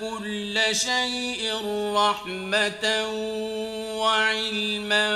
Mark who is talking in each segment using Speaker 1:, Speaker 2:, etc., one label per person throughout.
Speaker 1: كل شيء رحمة وعلما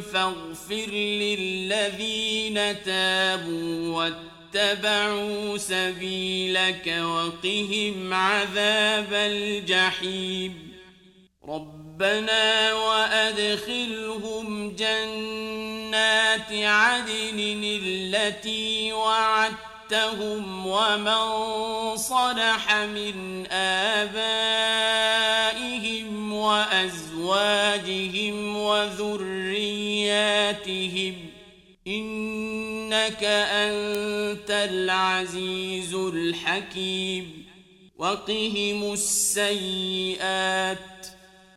Speaker 1: فاغفر للذين تابوا واتبعوا سبيلك وقهم عذاب الجحيم. ربنا وأدخلهم جنات عدن التي وعدت وعدتهم ومن صلح من آبائهم وأزواجهم وذرياتهم إنك أنت العزيز الحكيم وقهم السيئات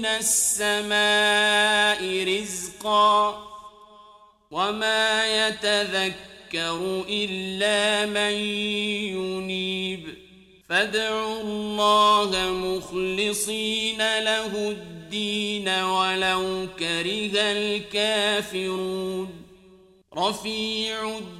Speaker 1: من السماء رزقا وما يتذكر إلا من ينيب فادعوا الله مخلصين له الدين ولو كره الكافرون رفيع الدين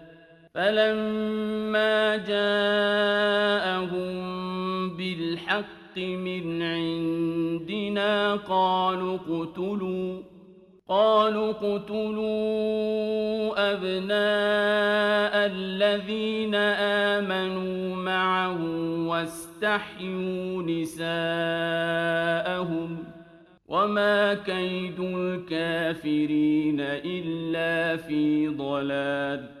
Speaker 1: فلما جاءهم بالحق من عندنا قالوا اقتلوا قالوا اقتلوا أبناء الذين آمنوا معه واستحيوا نساءهم وما كيد الكافرين إلا في ضلال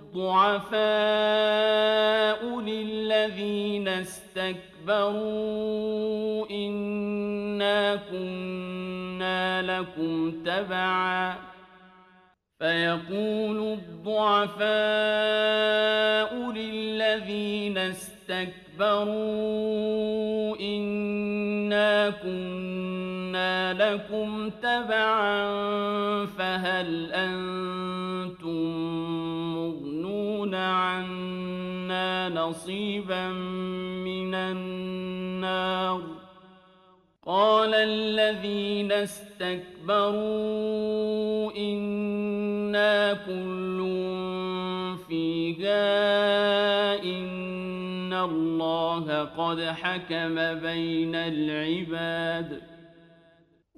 Speaker 1: الضعفاء للذين استكبروا إنا كنا لكم تبعا فيقول الضعفاء للذين استكبروا إنا كنا لكم تبعا فهل أنتم عنا نصيبا من النار قال الذين استكبروا إنا كل فيها إن الله قد حكم بين العباد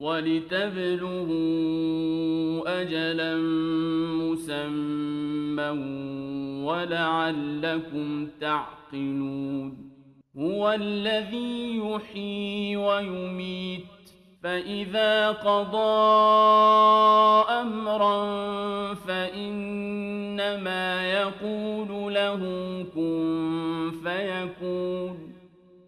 Speaker 1: ولتبلغوا أجلا مسمى ولعلكم تعقلون هو الذي يحيي ويميت فإذا قضى أمرا فإنما يقول له كن فيكون